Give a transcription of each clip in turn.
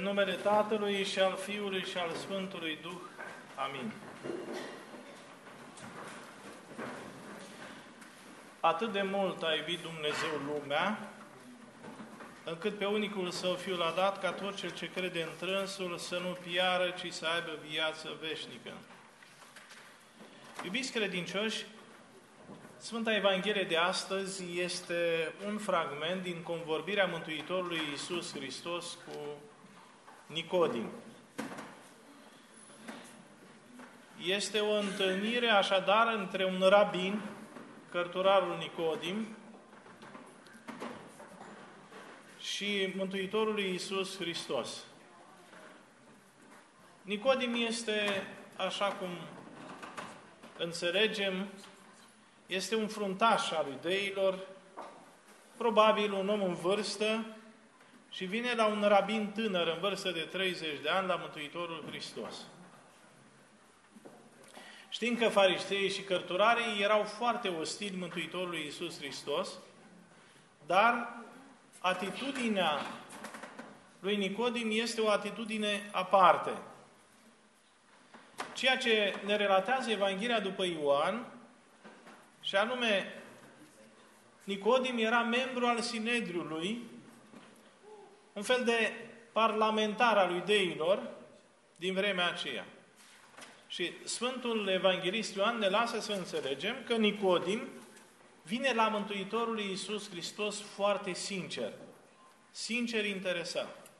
În numele Tatălui și al Fiului și al Sfântului Duh. Amin. Atât de mult a iubit Dumnezeu lumea, încât pe unicul Său Fiul l-a dat ca tot cel ce crede în trânsul să nu piară, ci să aibă viață veșnică. Iubiți credincioși, Sfânta Evanghelie de astăzi este un fragment din convorbirea Mântuitorului Iisus Hristos cu Nicodim. Este o întâlnire așadar între un rabin, cărturarul Nicodim, și Mântuitorul Iisus Hristos. Nicodim este, așa cum înțelegem, este un fruntaș al lui deilor, probabil un om în vârstă, și vine la un rabin tânăr în vârstă de 30 de ani, la Mântuitorul Hristos. Știm că fariseii și cărturarii erau foarte ostili Mântuitorului Iisus Hristos, dar atitudinea lui Nicodim este o atitudine aparte. Ceea ce ne relatează Evanghelia după Ioan, și anume, Nicodim era membru al Sinedriului, un fel de parlamentar al lui deilor din vremea aceea. Și Sfântul Evanghelist Ioan ne lasă să înțelegem că Nicodim vine la Mântuitorul Iisus Hristos foarte sincer, sincer interesat.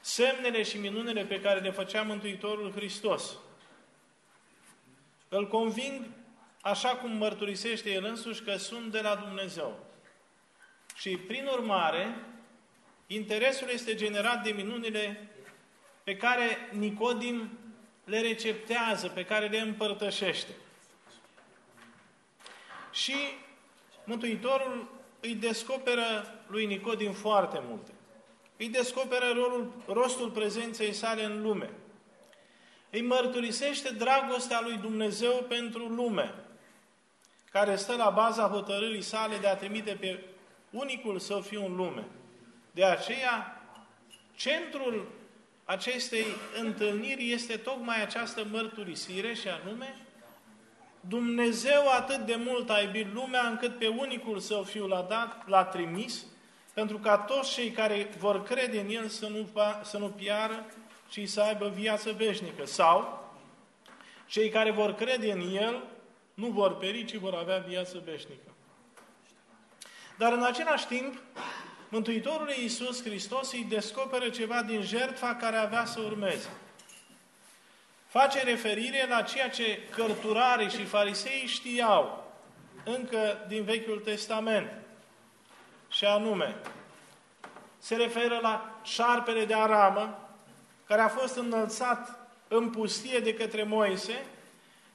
Semnele și minunile pe care le făcea Mântuitorul Hristos îl conving așa cum mărturisește el însuși că sunt de la Dumnezeu. Și prin urmare, interesul este generat de minunile pe care Nicodim le receptează, pe care le împărtășește. Și Mântuitorul îi descoperă lui Nicodim foarte multe. Îi descoperă rolul, rostul prezenței sale în lume. Îi mărturisește dragostea lui Dumnezeu pentru lume care stă la baza hotărârii sale de a trimite pe unicul său fiu în lume. De aceea, centrul acestei întâlniri este tocmai această mărturisire și anume Dumnezeu atât de mult a iubit lumea încât pe unicul său fiu l-a dat, l-a trimis, pentru ca toți cei care vor crede în El să nu, să nu piară, ci să aibă viață veșnică. Sau, cei care vor crede în El nu vor peri, ci vor avea viață veșnică. Dar în același timp, Mântuitorul Iisus Hristos îi descoperă ceva din jertfa care avea să urmeze. Face referire la ceea ce cărturarii și farisei știau încă din Vechiul Testament. Și anume, se referă la șarpele de aramă, care a fost înălțat în pustie de către Moise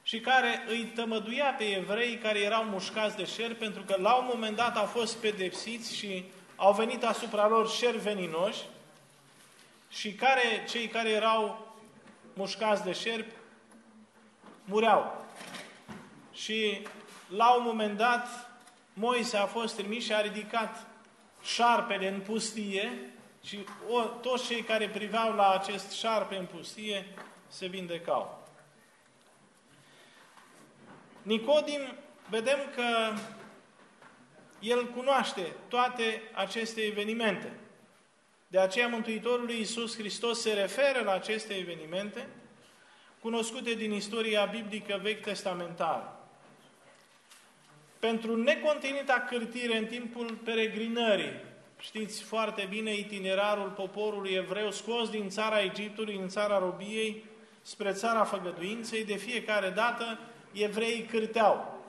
și care îi tămăduia pe evrei care erau mușcați de șer, pentru că la un moment dat au fost pedepsiți și au venit asupra lor șer veninoși și care, cei care erau mușcați de șer mureau. Și la un moment dat Moise a fost trimis și a ridicat șarpele în pustie și o, toți cei care priveau la acest șarpe în pustie se vindecau. Nicodim, vedem că el cunoaște toate aceste evenimente. De aceea Mântuitorul Iisus Hristos se referă la aceste evenimente cunoscute din istoria biblică vechi testamentară. Pentru necontinita cârtire în timpul peregrinării, știți foarte bine itinerarul poporului evreu scos din țara Egiptului, în țara robiei, spre țara făgăduinței, de fiecare dată evreii cârteau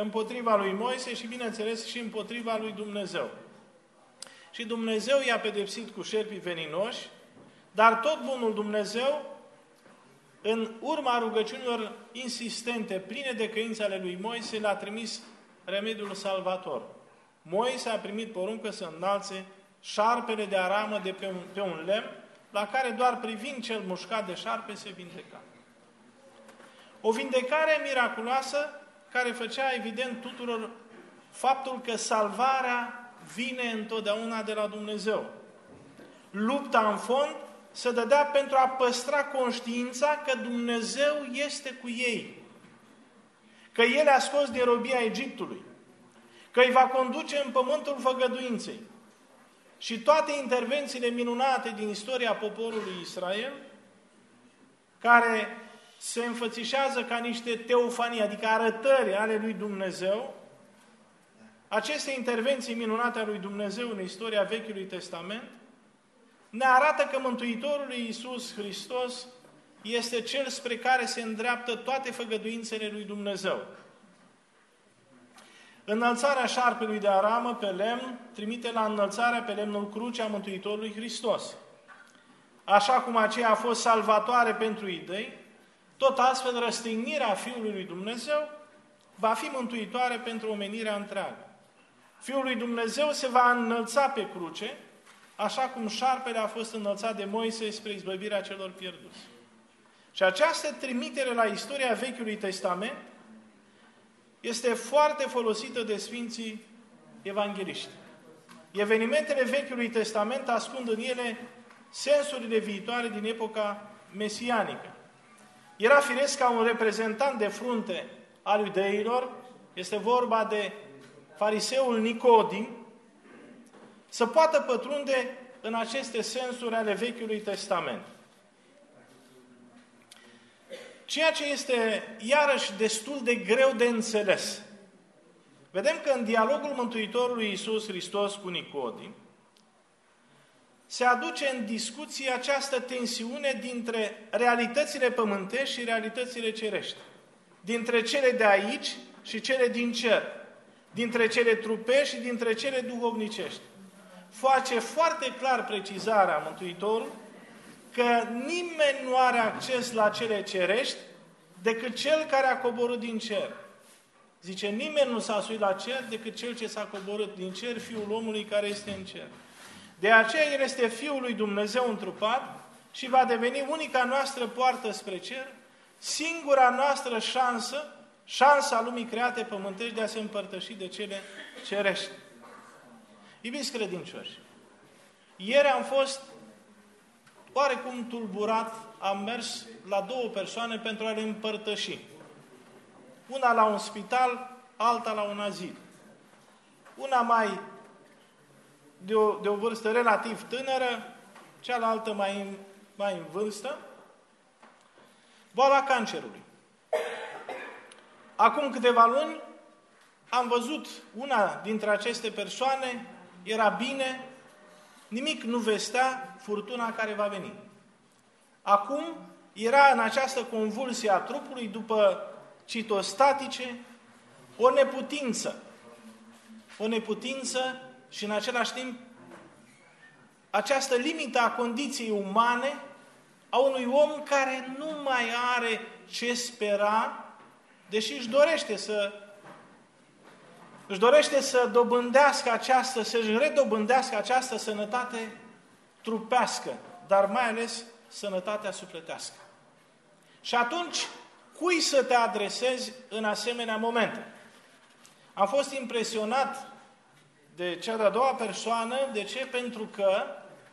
împotriva lui Moise și, bineînțeles, și împotriva lui Dumnezeu. Și Dumnezeu i-a pedepsit cu șerpii veninoși, dar tot bunul Dumnezeu, în urma rugăciunilor insistente, pline de căință ale lui Moise, l-a trimis remediul salvator. Moise a primit poruncă să înalțe șarpele de aramă de pe un, pe un lemn, la care doar privind cel mușcat de șarpe se vindeca. O vindecare miraculoasă care făcea evident tuturor faptul că salvarea vine întotdeauna de la Dumnezeu. Lupta în fond se dădea pentru a păstra conștiința că Dumnezeu este cu ei. Că El a scos din robia Egiptului. Că îi va conduce în pământul făgăduinței. Și toate intervențiile minunate din istoria poporului Israel, care se înfățișează ca niște teofanii, adică arătări ale lui Dumnezeu, aceste intervenții minunate ale lui Dumnezeu în istoria Vechiului Testament, ne arată că Mântuitorul Iisus Hristos este Cel spre care se îndreaptă toate făgăduințele lui Dumnezeu. Înălțarea șarpelui de aramă pe lemn trimite la înălțarea pe lemnul cruce a Mântuitorului Hristos. Așa cum aceea a fost salvatoare pentru idei, tot astfel răstignirea Fiului lui Dumnezeu va fi mântuitoare pentru omenirea întreagă. Fiul lui Dumnezeu se va înălța pe cruce, așa cum șarpele a fost înălțat de Moise spre izbăvirea celor pierduți. Și această trimitere la istoria Vechiului Testament este foarte folosită de Sfinții Evangeliști. Evenimentele Vechiului Testament ascund în ele sensurile viitoare din epoca mesianică. Era firesc ca un reprezentant de frunte al iudeilor, este vorba de fariseul Nicodim, să poată pătrunde în aceste sensuri ale Vechiului Testament. Ceea ce este iarăși destul de greu de înțeles. Vedem că în dialogul Mântuitorului Iisus Hristos cu Nicodim, se aduce în discuție această tensiune dintre realitățile pământești și realitățile cerești. Dintre cele de aici și cele din cer. Dintre cele trupești și dintre cele duhovnicești. Face foarte clar precizarea Mântuitorul că nimeni nu are acces la cele cerești decât cel care a coborât din cer. Zice, nimeni nu s-a suit la cer decât cel ce s-a coborât din cer, Fiul omului care este în cer. De aceea El este Fiul lui Dumnezeu întrupat și va deveni unica noastră poartă spre cer, singura noastră șansă, șansa lumii create pământești de a se împărtăși de cele cerești. Iubiți credincioși, ieri am fost oarecum tulburat, am mers la două persoane pentru a le împărtăși. Una la un spital, alta la un azil. Una mai de o, de o vârstă relativ tânără, cealaltă mai, mai în vârstă, boala cancerului. Acum câteva luni am văzut una dintre aceste persoane, era bine, nimic nu vestea furtuna care va veni. Acum era în această convulsie a trupului după citostatice o neputință. O neputință și în același timp această limită a condiției umane a unui om care nu mai are ce spera, deși își dorește să își dorește să dobândească această, să-și redobândească această sănătate trupească, dar mai ales sănătatea sufletească. Și atunci, cui să te adresezi în asemenea momente? Am fost impresionat de cea de-a doua persoană. De ce? Pentru că,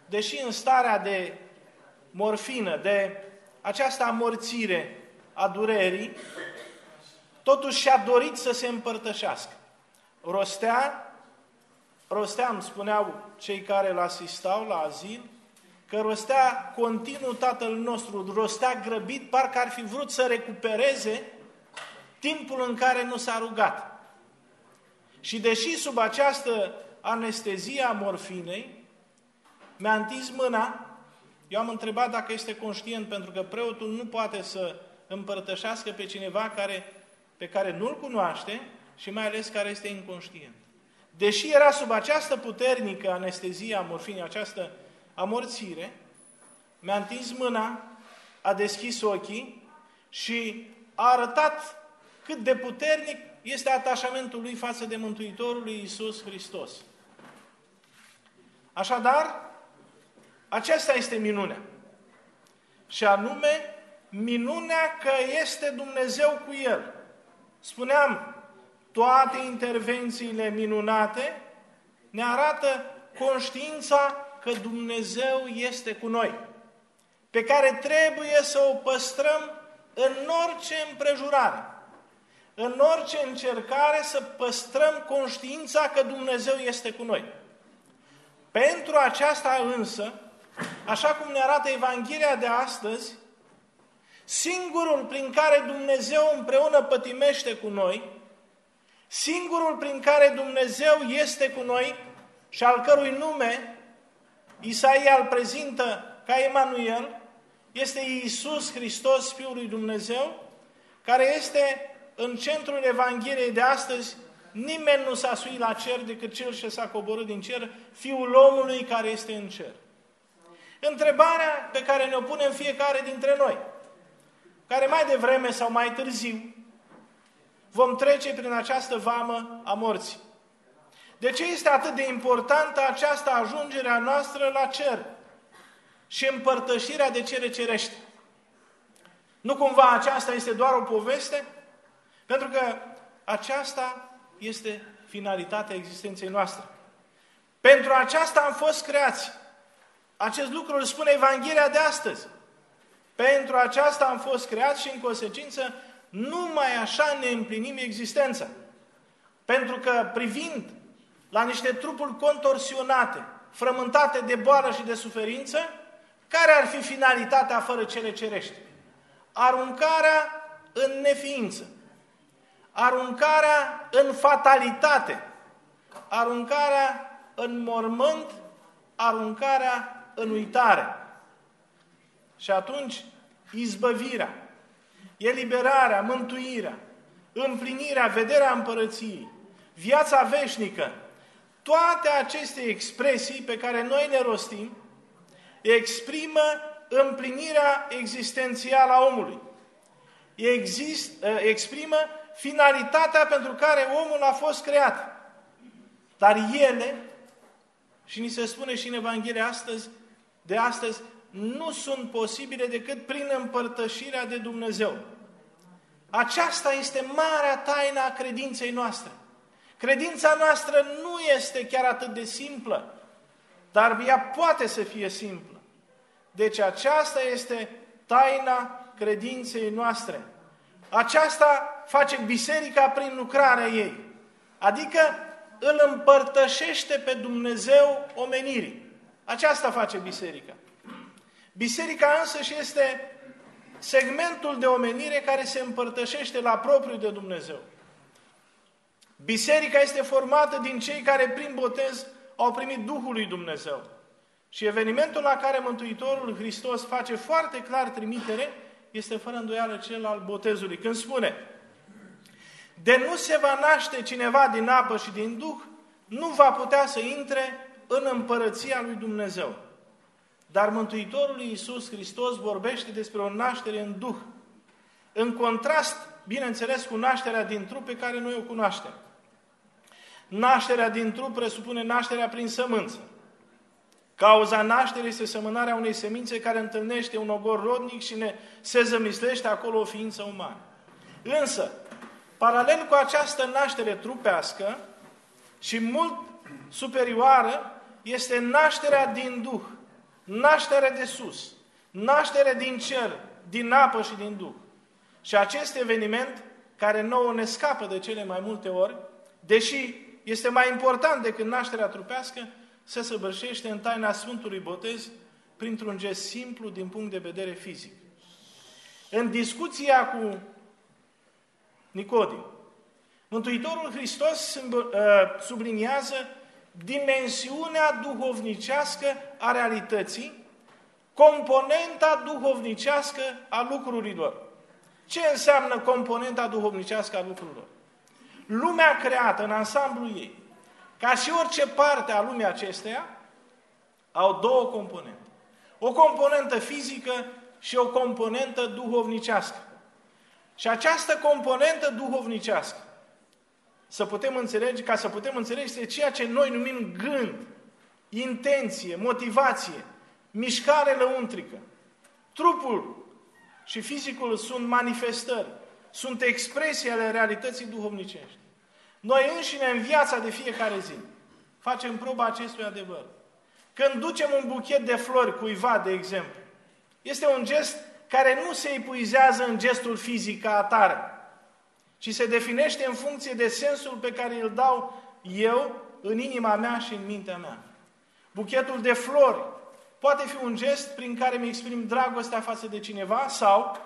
deși în starea de morfină, de această amorțire a durerii, totuși și-a dorit să se împărtășească. Rostea, rostea, îmi spuneau cei care îl asistau la azil, că rostea continuu Tatăl nostru, rostea grăbit, parcă ar fi vrut să recupereze timpul în care nu s-a rugat. Și deși sub această anestezie a morfinei, mi-a întins mâna, eu am întrebat dacă este conștient, pentru că preotul nu poate să împărtășească pe cineva care, pe care nu-l cunoaște și mai ales care este inconștient. Deși era sub această puternică anestezie a morfinei, această amorțire, mi-a întins mâna, a deschis ochii și a arătat cât de puternic este atașamentul lui față de Mântuitorul lui Iisus Hristos. Așadar, aceasta este minunea. Și anume, minunea că este Dumnezeu cu El. Spuneam, toate intervențiile minunate ne arată conștiința că Dumnezeu este cu noi. pe care trebuie să o păstrăm în orice împrejurare, în orice încercare să păstrăm conștiința că Dumnezeu este cu noi. Pentru aceasta însă, așa cum ne arată Evanghelia de astăzi, singurul prin care Dumnezeu împreună pătimește cu noi, singurul prin care Dumnezeu este cu noi și al cărui nume Isaia îl prezintă ca Emanuel, este Iisus Hristos, Fiul lui Dumnezeu, care este în centrul Evangheliei de astăzi, nimeni nu s-a suit la cer decât cel ce s-a coborât din cer, Fiul omului care este în cer. Întrebarea pe care ne-o punem fiecare dintre noi, care mai devreme sau mai târziu vom trece prin această vamă a morții. De ce este atât de importantă această ajungere a noastră la cer și împărtășirea de cele cerește? Nu cumva aceasta este doar o poveste? Pentru că aceasta este finalitatea existenței noastre. Pentru aceasta am fost creați. Acest lucru îl spune Evanghelia de astăzi. Pentru aceasta am fost creați și în consecință numai așa ne împlinim existența. Pentru că privind la niște trupuri contorsionate, frământate de boală și de suferință, care ar fi finalitatea fără cele cerești? Aruncarea în neființă, aruncarea în fatalitate, aruncarea în mormânt, aruncarea în uitare. Și atunci, izbăvirea, eliberarea, mântuirea, împlinirea, vederea împărăției, viața veșnică, toate aceste expresii pe care noi le rostim, exprimă împlinirea existențială a omului. Exist, ă, exprimă finalitatea pentru care omul a fost creat. Dar ele, și ni se spune și în Evanghelia astăzi, de astăzi, nu sunt posibile decât prin împărtășirea de Dumnezeu. Aceasta este marea taină a credinței noastre. Credința noastră nu este chiar atât de simplă, dar ea poate să fie simplă. Deci aceasta este taina credinței noastre. Aceasta face biserica prin lucrarea ei. Adică îl împărtășește pe Dumnezeu omenirii. Aceasta face biserica. Biserica însă și este segmentul de omenire care se împărtășește la propriu de Dumnezeu. Biserica este formată din cei care prin botez au primit Duhul lui Dumnezeu. Și evenimentul la care Mântuitorul Hristos face foarte clar trimitere este fără îndoială cel al botezului. Când spune, de nu se va naște cineva din apă și din Duh, nu va putea să intre în împărăția lui Dumnezeu. Dar Mântuitorul Iisus Hristos vorbește despre o naștere în Duh. În contrast, bineînțeles, cu nașterea din trup pe care noi o cunoaștem. Nașterea din trup presupune nașterea prin sămânță. Cauza nașterii este semănarea unei semințe care întâlnește un ogor rodnic și ne se zămislește acolo o ființă umană. Însă, paralel cu această naștere trupească și mult superioară, este nașterea din Duh, nașterea de sus, nașterea din cer, din apă și din Duh. Și acest eveniment, care nouă ne scapă de cele mai multe ori, deși este mai important decât nașterea trupească, se săvârșește în taina Sfântului Botez printr-un gest simplu din punct de vedere fizic. În discuția cu Nicodim, Mântuitorul Hristos uh, subliniază dimensiunea duhovnicească a realității, componenta duhovnicească a lucrurilor. Ce înseamnă componenta duhovnicească a lucrurilor? Lumea creată în ansamblu ei, ca și orice parte a lumii acesteia, au două componente. O componentă fizică și o componentă duhovnicească. Și această componentă duhovnicească, să putem înțelege, ca să putem înțelege, este ceea ce noi numim gând, intenție, motivație, mișcare lăuntrică. Trupul și fizicul sunt manifestări, sunt expresii ale realității duhovnicești. Noi înșine, în viața de fiecare zi, facem proba acestui adevăr. Când ducem un buchet de flori cuiva, de exemplu, Este un gest care nu se epuizează în gestul fizic ca atare, ci se definește în funcție de sensul pe care îl dau eu în inima mea și în mintea mea. Buchetul de flori poate fi un gest prin care mi exprim dragostea față de cineva sau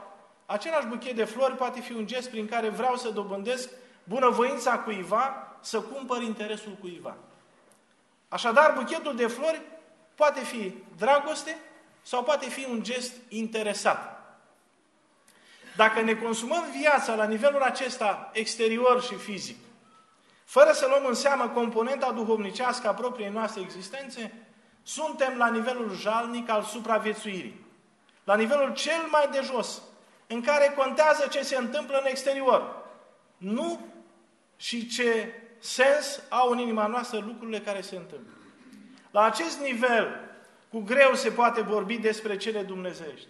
același buchet de flori poate fi un gest prin care vreau să dobândesc bunăvoința cuiva, să cumpăr interesul cuiva. Așadar, buchetul de flori poate fi dragoste sau poate fi un gest interesat. Dacă ne consumăm viața la nivelul acesta exterior și fizic, fără să luăm în seamă componenta duhovnicească a propriei noastre existențe, suntem la nivelul jalnic al supraviețuirii. La nivelul cel mai de jos, în care contează ce se întâmplă în exterior. Nu și ce sens au în inima noastră lucrurile care se întâmplă. La acest nivel, cu greu se poate vorbi despre cele dumnezeiești.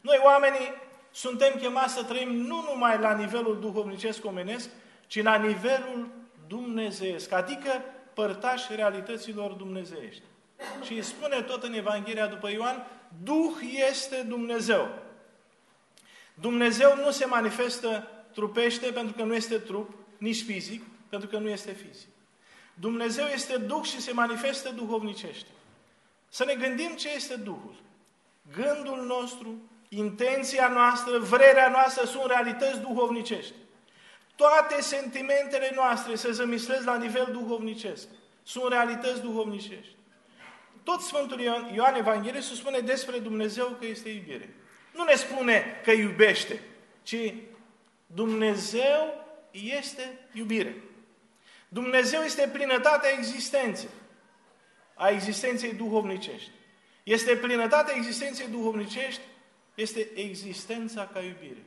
Noi, oamenii, suntem chemați să trăim nu numai la nivelul duhovnicesc omenesc, ci la nivelul dumnezeiesc, adică părtași realităților dumnezeiești. Și spune tot în Evanghelia după Ioan, Duh este Dumnezeu. Dumnezeu nu se manifestă trupește pentru că nu este trup, nici fizic, pentru că nu este fizic. Dumnezeu este Duh și se manifestă duhovnicește. Să ne gândim ce este Duhul. Gândul nostru, intenția noastră, vrerea noastră sunt realități duhovnicești. Toate sentimentele noastre se zămislesc la nivel duhovnicesc. Sunt realități duhovnicești. Tot Sfântul Ioan Evanghelie se spune despre Dumnezeu că este iubire. Nu ne spune că iubește, ci Dumnezeu este iubire. Dumnezeu este plinătatea existenței, a existenței duhovnicești. Este plinătatea existenței duhovnicești, este existența ca iubire.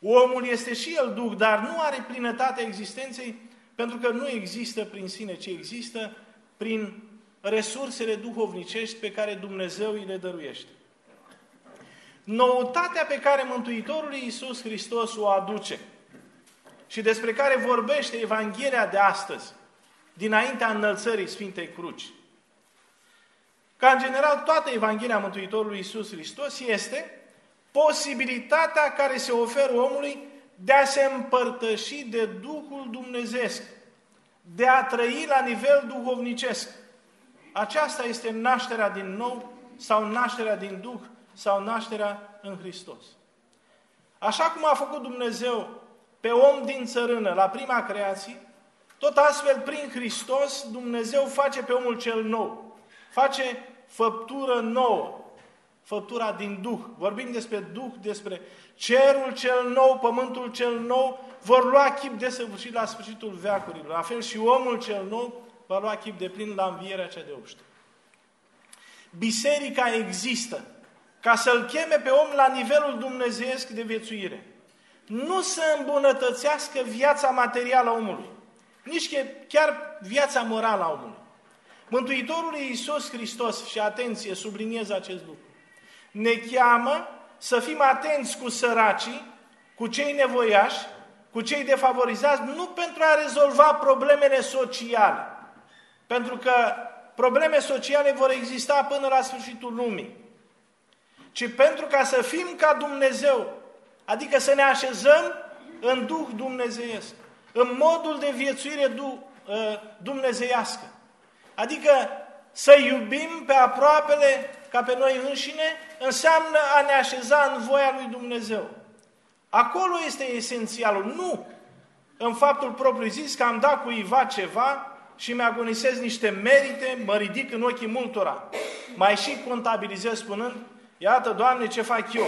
Omul este și el Duh, dar nu are plinătatea existenței pentru că nu există prin sine, ci există prin resursele duhovnicești pe care Dumnezeu îi le dăruiește. Noutatea pe care Mântuitorul Iisus Hristos o aduce și despre care vorbește Evanghelia de astăzi, dinaintea înălțării Sfintei Cruci, ca în general toată Evanghelia Mântuitorului Iisus Hristos este posibilitatea care se oferă omului de a se împărtăși de Duhul Dumnezeesc, de a trăi la nivel duhovnicesc. Aceasta este nașterea din nou sau nașterea din Duh sau nașterea în Hristos. Așa cum a făcut Dumnezeu pe om din țărână la prima creație, tot astfel prin Hristos Dumnezeu face pe omul cel nou. Face făptură nouă, făptura din Duh. Vorbim despre Duh, despre cerul cel nou, pământul cel nou, vor lua chip de săvârșit la sfârșitul veacurilor. La fel și omul cel nou va lua chip de plin la învierea cea de obște. Biserica există ca să-l cheme pe om la nivelul dumnezeiesc de viețuire. Nu să îmbunătățească viața materială a omului, nici chiar viața morală a omului. Mântuitorul Iisus Hristos, și atenție, subliniez acest lucru, ne cheamă să fim atenți cu săracii, cu cei nevoiași, cu cei defavorizați, nu pentru a rezolva problemele sociale, pentru că probleme sociale vor exista până la sfârșitul lumii, ci pentru ca să fim ca Dumnezeu, adică să ne așezăm în Duh dumnezeiesc, în modul de viețuire ă, dumnezeiască. Adică să iubim pe aproapele ca pe noi înșine, înseamnă a ne așeza în voia lui Dumnezeu. Acolo este esențialul, nu în faptul propriu zis că am dat cuiva ceva și mi-agonisez niște merite, mă ridic în ochii multora. Mai și contabilizez spunând, iată, Doamne, ce fac eu.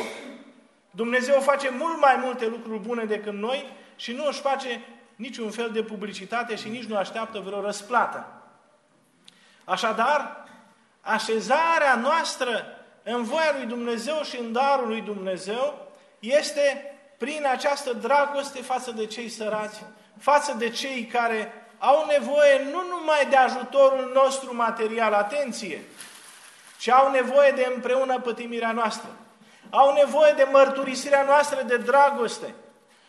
Dumnezeu face mult mai multe lucruri bune decât noi și nu își face niciun fel de publicitate și nici nu așteaptă vreo răsplată. Așadar, așezarea noastră în voia lui Dumnezeu și în darul lui Dumnezeu este prin această dragoste față de cei sărați, față de cei care au nevoie nu numai de ajutorul nostru material, atenție, ci au nevoie de împreună pătimirea noastră. Au nevoie de mărturisirea noastră de dragoste.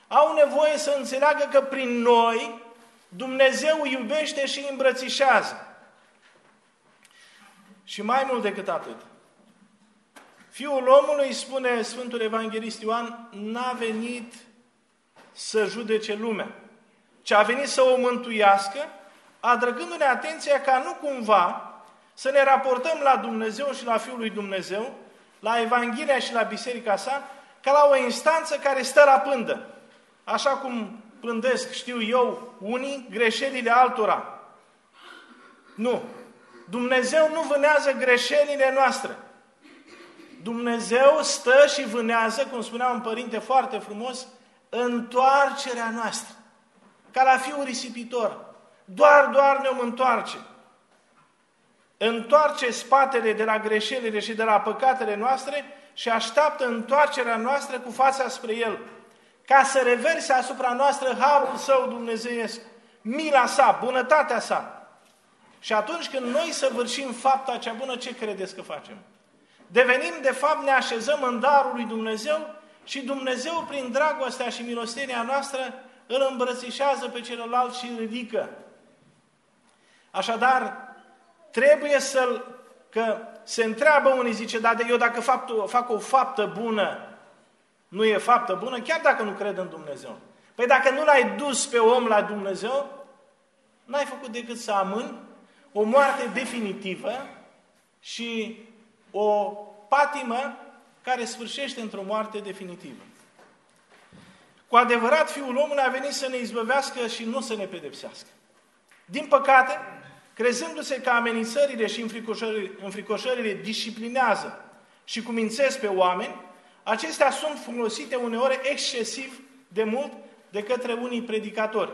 Au nevoie să înțeleagă că prin noi Dumnezeu iubește și îmbrățișează. Și mai mult decât atât, Fiul omului, spune Sfântul Evanghelist Ioan, n-a venit să judece lumea, ci a venit să o mântuiască, atrăgându-ne atenția ca nu cumva să ne raportăm la Dumnezeu și la Fiul lui Dumnezeu, la Evanghelia și la Biserica sa, ca la o instanță care stă la pândă. Așa cum pândesc, știu eu, unii greșelile altora. Nu. Dumnezeu nu vânează greșelile noastre. Dumnezeu stă și vânează, cum spunea un părinte foarte frumos, întoarcerea noastră. Ca la fiul risipitor. Doar, doar ne-om întoarce. Întoarce spatele de la greșelile și de la păcatele noastre și așteaptă întoarcerea noastră cu fața spre El. Ca să reverse asupra noastră harul Său dumnezeiesc, mila sa, bunătatea sa. Și atunci când noi săvârșim fapta cea bună, ce credeți că facem? Devenim, de fapt, ne așezăm în darul lui Dumnezeu și Dumnezeu, prin dragostea și milostenia noastră, îl îmbrățișează pe celălalt și îl ridică. Așadar, trebuie să-l, că se întreabă unii, zice, dar eu dacă fapt, fac o faptă bună, nu e faptă bună, chiar dacă nu cred în Dumnezeu. Păi dacă nu l-ai dus pe om la Dumnezeu, n-ai făcut decât să amâni o moarte definitivă și o patimă care sfârșește într-o moarte definitivă. Cu adevărat, Fiul omului a venit să ne izbăvească și nu să ne pedepsească. Din păcate, crezându-se că amenințările și înfricoșările, înfricoșările disciplinează și cumințesc pe oameni, acestea sunt folosite uneori excesiv de mult de către unii predicatori.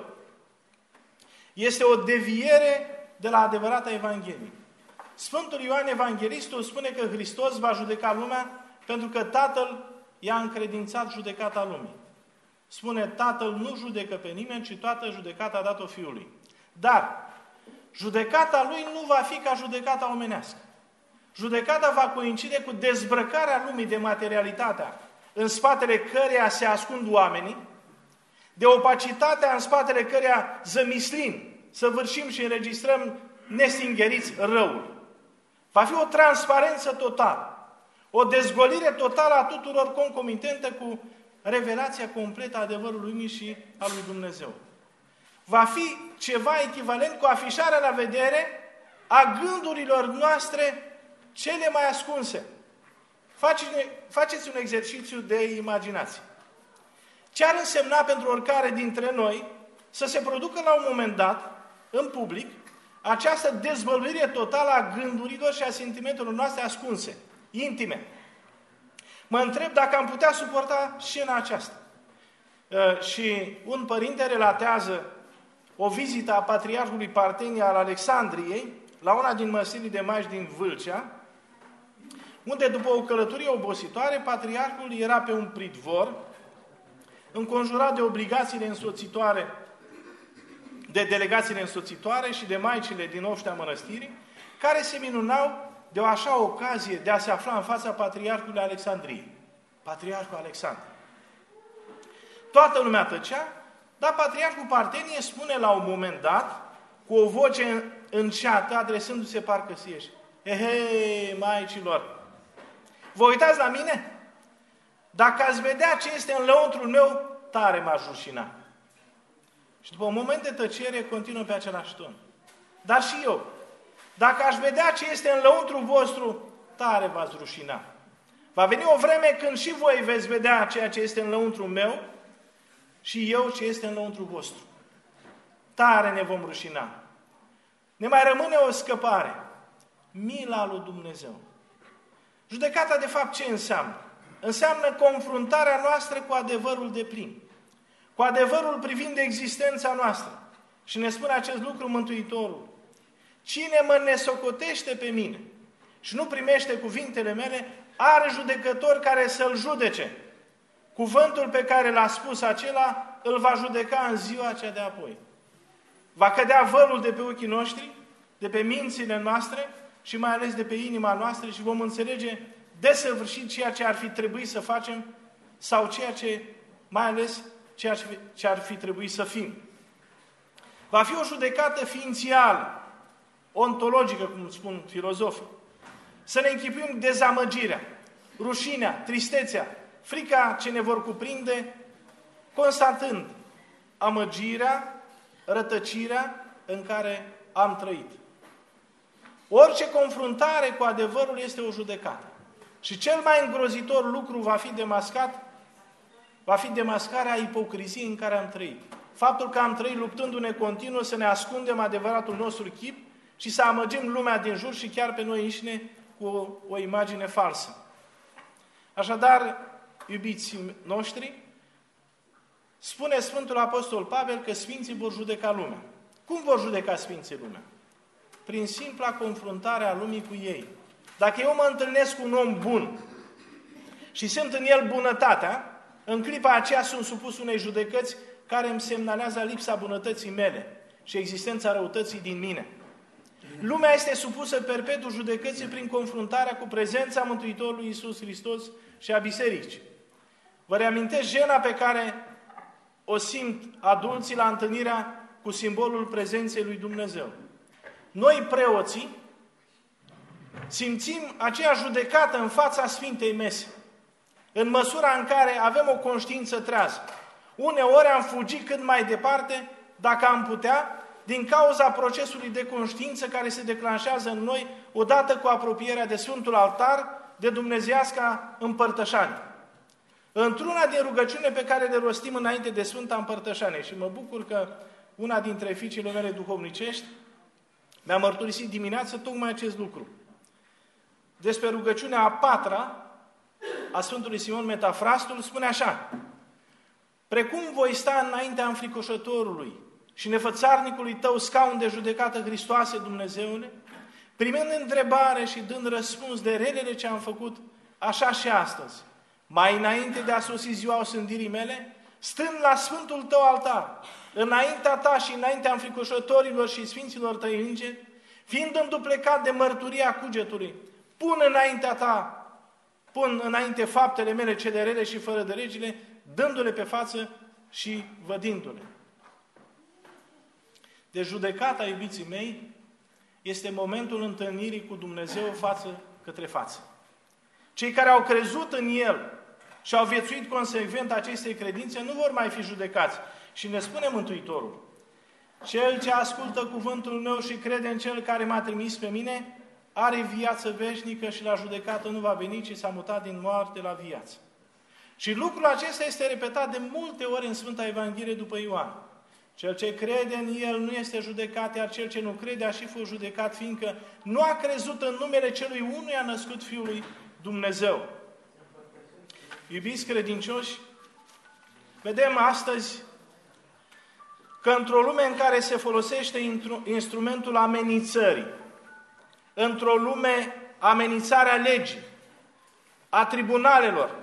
Este o deviere de la adevărata Evanghelie. Sfântul Ioan Evanghelistul spune că Hristos va judeca lumea pentru că Tatăl i-a încredințat judecata lumii. Spune, Tatăl nu judecă pe nimeni, ci toată judecata a dat-o Fiului. Dar, judecata Lui nu va fi ca judecata omenească. Judecata va coincide cu dezbrăcarea lumii de materialitatea în spatele căreia se ascund oamenii, de opacitatea în spatele căreia zămislim, săvârșim și înregistrăm nestingheriți răul. Va fi o transparență totală, o dezgolire totală a tuturor concomitentă cu revelația completă a adevărului lumii și a lui Dumnezeu. Va fi ceva echivalent cu afișarea la vedere a gândurilor noastre cele mai ascunse. Faceți, faceți un exercițiu de imaginație. Ce ar însemna pentru oricare dintre noi să se producă la un moment dat, în public, această dezvăluire totală a gândurilor și a sentimentelor noastre ascunse, intime. Mă întreb dacă am putea suporta scena aceasta. Uh, și un părinte relatează o vizită a patriarhului Partenia al Alexandriei la una din măsirii de mași din Vâlcea, unde după o călătorie obositoare, patriarhul era pe un pridvor, înconjurat de obligațiile însoțitoare de delegațiile însoțitoare și de maicile din oștea mănăstirii, care se minunau de o așa ocazie de a se afla în fața Patriarhului Alexandriei. Patriarhul Alexandru. Toată lumea tăcea, dar Patriarhul Partenie spune la un moment dat, cu o voce înceată, adresându-se parcă sieși, Ehe, maicilor, vă uitați la mine? Dacă ați vedea ce este în lăuntrul meu, tare m-aș rușina. Și după un moment de tăcere, continuă pe același ton. Dar și eu, dacă aș vedea ce este în lăuntru vostru, tare v-ați rușina. Va veni o vreme când și voi veți vedea ceea ce este în lăuntru meu și eu ce este în lăuntru vostru. Tare ne vom rușina. Ne mai rămâne o scăpare. Mila lui Dumnezeu. Judecata, de fapt, ce înseamnă? Înseamnă confruntarea noastră cu adevărul de plin cu adevărul privind existența noastră. Și ne spune acest lucru Mântuitorul. Cine mă nesocotește pe mine și nu primește cuvintele mele, are judecător care să-l judece. Cuvântul pe care l-a spus acela îl va judeca în ziua aceea de apoi. Va cădea vălul de pe ochii noștri, de pe mințile noastre și mai ales de pe inima noastră și vom înțelege desăvârșit ceea ce ar fi trebuit să facem sau ceea ce mai ales ceea ce ar fi trebuit să fim. Va fi o judecată ființială, ontologică, cum spun filozofii. Să ne închipuim dezamăgirea, rușinea, tristețea, frica ce ne vor cuprinde, constatând amăgirea, rătăcirea în care am trăit. Orice confruntare cu adevărul este o judecată. Și cel mai îngrozitor lucru va fi demascat, va fi demascarea ipocriziei în care am trăit. Faptul că am trăit luptându-ne continuu să ne ascundem adevăratul nostru chip și să amăgim lumea din jur și chiar pe noi înșine cu o, o imagine falsă. Așadar, iubiții noștri, spune Sfântul Apostol Pavel că Sfinții vor judeca lumea. Cum vor judeca Sfinții lumea? Prin simpla confruntare a lumii cu ei. Dacă eu mă întâlnesc cu un om bun și simt în el bunătatea, în clipa aceea sunt supus unei judecăți care îmi semnalează lipsa bunătății mele și existența răutății din mine. Lumea este supusă perpetu judecății prin confruntarea cu prezența Mântuitorului Iisus Hristos și a bisericii. Vă reamintesc jena pe care o simt adulții la întâlnirea cu simbolul prezenței lui Dumnezeu. Noi, preoții, simțim aceea judecată în fața Sfintei Mese, în măsura în care avem o conștiință trează. Uneori am fugit cât mai departe, dacă am putea, din cauza procesului de conștiință care se declanșează în noi odată cu apropierea de Sfântul Altar, de Dumnezeiasca împărtășanie. Într-una din rugăciune pe care le rostim înainte de Sfânta Împărtășanie și mă bucur că una dintre fiicele mele duhovnicești mi-a mărturisit dimineață tocmai acest lucru. Despre rugăciunea a patra a Sfântului Simon Metafrastul spune așa Precum voi sta înaintea înfricoșătorului și nefățarnicului tău scaun de judecată Hristoase Dumnezeule, primind întrebare și dând răspuns de relele ce am făcut, așa și astăzi, mai înainte de a sosi ziua osândirii mele, stând la Sfântul tău altar, înaintea ta și înaintea înfricoșătorilor și sfinților tăi îngeri, fiind înduplecat de mărturia cugetului, pun înaintea ta, pun înainte faptele mele cele rele și fără de regile, dându-le pe față și vădindu-le. De judecata, iubiții mei, este momentul întâlnirii cu Dumnezeu față către față. Cei care au crezut în El și au viețuit consecvent acestei credințe nu vor mai fi judecați. Și ne spune Mântuitorul, Cel ce ascultă cuvântul meu și crede în Cel care m-a trimis pe mine, are viață veșnică și la judecată nu va veni, ci s-a mutat din moarte la viață. Și lucrul acesta este repetat de multe ori în Sfânta Evanghelie după Ioan. Cel ce crede în El nu este judecat, iar cel ce nu crede a și fost judecat, fiindcă nu a crezut în numele celui unuia născut Fiului Dumnezeu. Iubiți credincioși, vedem astăzi că într-o lume în care se folosește instrumentul amenințării, într-o lume amenințarea legii, a tribunalelor,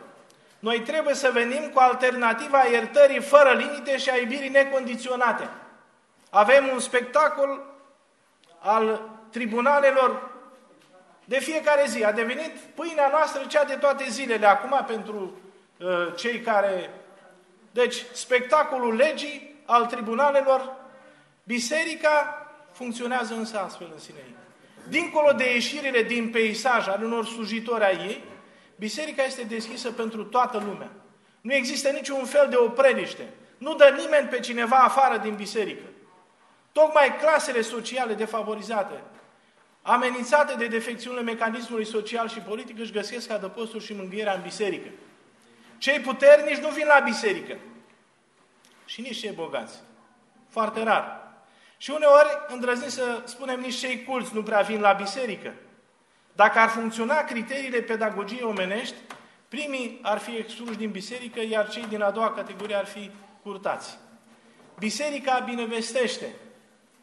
noi trebuie să venim cu alternativa iertării fără limite și a iubirii necondiționate. Avem un spectacol al tribunalelor de fiecare zi. A devenit pâinea noastră cea de toate zilele, acum pentru uh, cei care... Deci, spectacolul legii al tribunalelor, biserica funcționează însă astfel în sine. Dincolo de ieșirile din peisaj al unor slujitori ai ei, biserica este deschisă pentru toată lumea. Nu există niciun fel de opreliște. Nu dă nimeni pe cineva afară din biserică. Tocmai clasele sociale defavorizate, amenințate de defecțiunile mecanismului social și politic, își găsesc adăpostul și mângâierea în biserică. Cei puternici nu vin la biserică. Și nici cei bogați. Foarte rar. Și uneori îndrăznim să spunem nici cei culți nu prea vin la biserică. Dacă ar funcționa criteriile pedagogiei omenești, primii ar fi excluși din biserică, iar cei din a doua categorie ar fi curtați. Biserica binevestește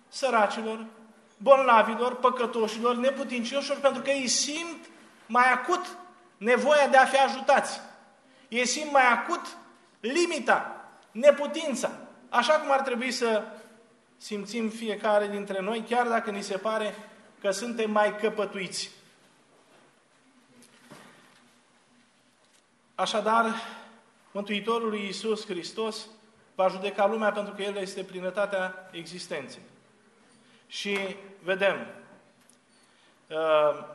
săracilor, bolnavilor, păcătoșilor, neputincioșilor, pentru că ei simt mai acut nevoia de a fi ajutați. Ei simt mai acut limita, neputința. Așa cum ar trebui să simțim fiecare dintre noi, chiar dacă ni se pare că suntem mai căpătuiți. Așadar, Mântuitorul lui Iisus Hristos va judeca lumea pentru că El este plinătatea existenței. Și vedem, uh,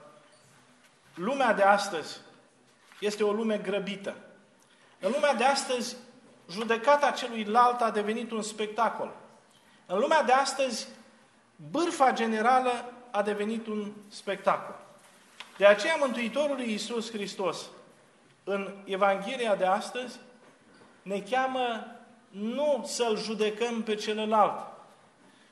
lumea de astăzi este o lume grăbită. În lumea de astăzi, judecata celuilalt a devenit un spectacol. În lumea de astăzi, bârfa generală a devenit un spectacol. De aceea Mântuitorul Iisus Hristos, în Evanghelia de astăzi, ne cheamă nu să-L judecăm pe celălalt,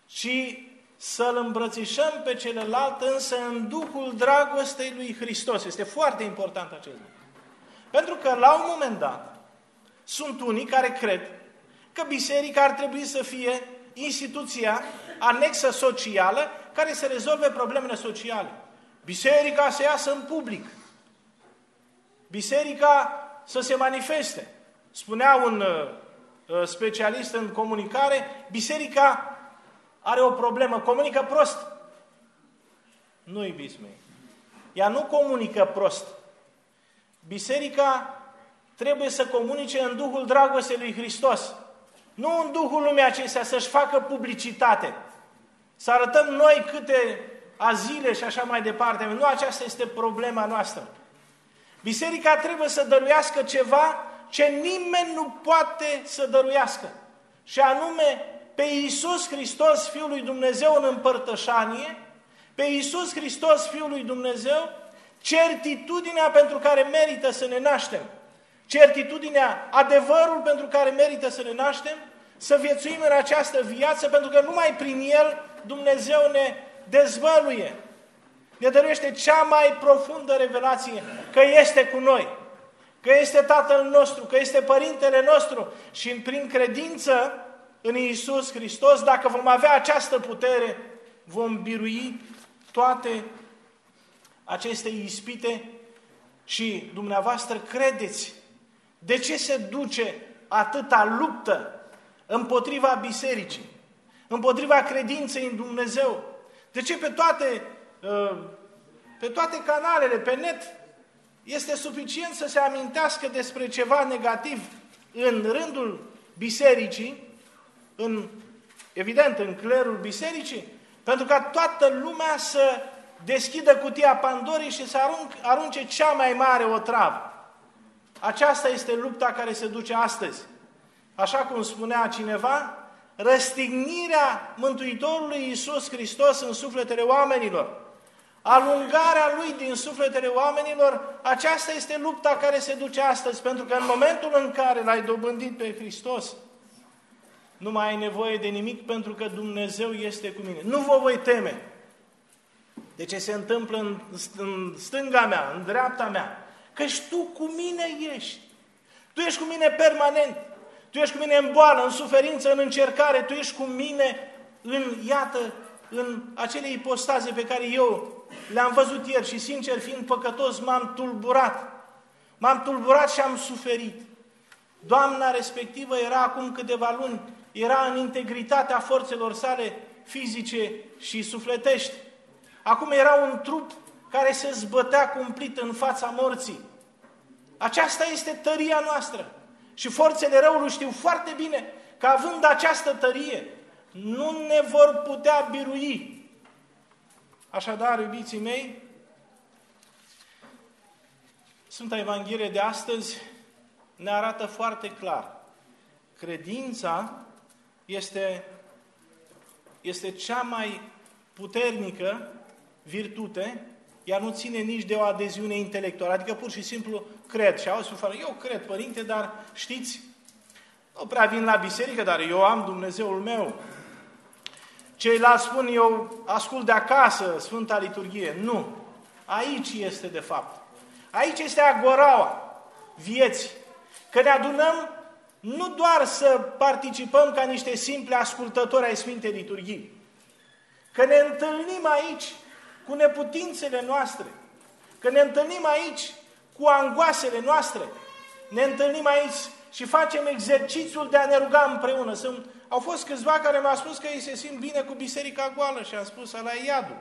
ci să-L îmbrățișăm pe celălalt, însă în Duhul dragostei lui Hristos. Este foarte important acest lucru. Pentru că la un moment dat sunt unii care cred că biserica ar trebui să fie instituția anexă socială care să rezolve problemele sociale. Biserica să iasă în public. Biserica să se manifeste. Spunea un uh, uh, specialist în comunicare, biserica are o problemă, comunică prost. Nu, iubiți mei. Ea nu comunică prost. Biserica trebuie să comunice în Duhul dragostei lui Hristos. Nu în Duhul lumii acestea să-și facă publicitate. Să arătăm noi câte azile și așa mai departe. Nu aceasta este problema noastră. Biserica trebuie să dăruiască ceva ce nimeni nu poate să dăruiască. Și anume pe Iisus Hristos, Fiul lui Dumnezeu în împărtășanie, pe Iisus Hristos, Fiul lui Dumnezeu, certitudinea pentru care merită să ne naștem, certitudinea, adevărul pentru care merită să ne naștem, să viețuim în această viață, pentru că numai prin El Dumnezeu ne dezvăluie, ne dăruiește cea mai profundă revelație, că este cu noi, că este Tatăl nostru, că este Părintele nostru și prin credință în Iisus Hristos, dacă vom avea această putere, vom birui toate aceste ispite și dumneavoastră credeți de ce se duce atâta luptă împotriva bisericii, împotriva credinței în Dumnezeu? De ce pe toate, uh, pe toate canalele, pe net, este suficient să se amintească despre ceva negativ în rândul bisericii, în, evident, în clerul bisericii, pentru ca toată lumea să deschidă cutia Pandorii și să arunce cea mai mare otravă. Aceasta este lupta care se duce astăzi. Așa cum spunea cineva, răstignirea Mântuitorului Iisus Hristos în sufletele oamenilor, alungarea Lui din sufletele oamenilor, aceasta este lupta care se duce astăzi, pentru că în momentul în care l-ai dobândit pe Hristos, nu mai ai nevoie de nimic pentru că Dumnezeu este cu mine. Nu vă voi teme de ce se întâmplă în, în stânga mea, în dreapta mea, căci tu cu mine ești. Tu ești cu mine permanent. Tu ești cu mine în boală, în suferință, în încercare. Tu ești cu mine în, iată, în acele ipostaze pe care eu le-am văzut ieri și, sincer, fiind păcătos, m-am tulburat. M-am tulburat și am suferit. Doamna respectivă era acum câteva luni, era în integritatea forțelor sale fizice și sufletești. Acum era un trup care se zbătea cumplit în fața morții. Aceasta este tăria noastră. Și forțele răului știu foarte bine că având această tărie, nu ne vor putea birui. Așadar, iubiții mei, Sfânta Evanghelie de astăzi ne arată foarte clar. Credința este, este cea mai puternică virtute, ea nu ține nici de o adeziune intelectuală, adică pur și simplu cred. Și auzi fără, eu cred, părinte, dar știți, nu prea vin la biserică, dar eu am Dumnezeul meu. Ceilalți spun, eu ascult de acasă Sfânta Liturghie. Nu. Aici este de fapt. Aici este agoraua vieții. Că ne adunăm nu doar să participăm ca niște simple ascultători ai Sfintei Liturghii, că ne întâlnim aici cu neputințele noastre, că ne întâlnim aici cu angoasele noastre, ne întâlnim aici și facem exercițiul de a ne ruga împreună. Sunt, au fost câțiva care mi-au spus că ei se simt bine cu biserica goală și am spus la iadul,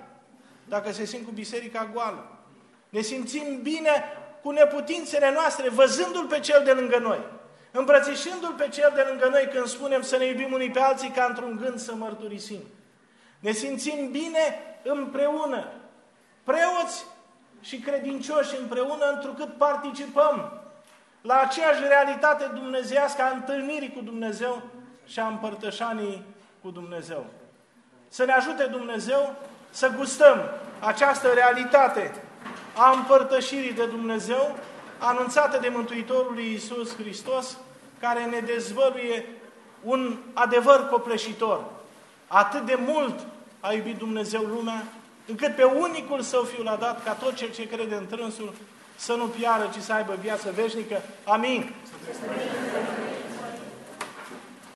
dacă se simt cu biserica goală. Ne simțim bine cu neputințele noastre, văzându-L pe Cel de lângă noi, îmbrățișându-L pe Cel de lângă noi când spunem să ne iubim unii pe alții ca într-un gând să mărturisim. Ne simțim bine împreună. Preoți și credincioși împreună, întrucât participăm la aceeași realitate dumnezească a întâlnirii cu Dumnezeu și a împărtășanii cu Dumnezeu. Să ne ajute Dumnezeu să gustăm această realitate a împărtășirii de Dumnezeu anunțată de Mântuitorul Iisus Hristos, care ne dezvăluie un adevăr copleșitor. Atât de mult a iubit Dumnezeu lumea, încât pe unicul Său Fiul l-a dat ca tot cel ce crede în trânsul să nu piară, ci să aibă viață veșnică. Amin. Amin.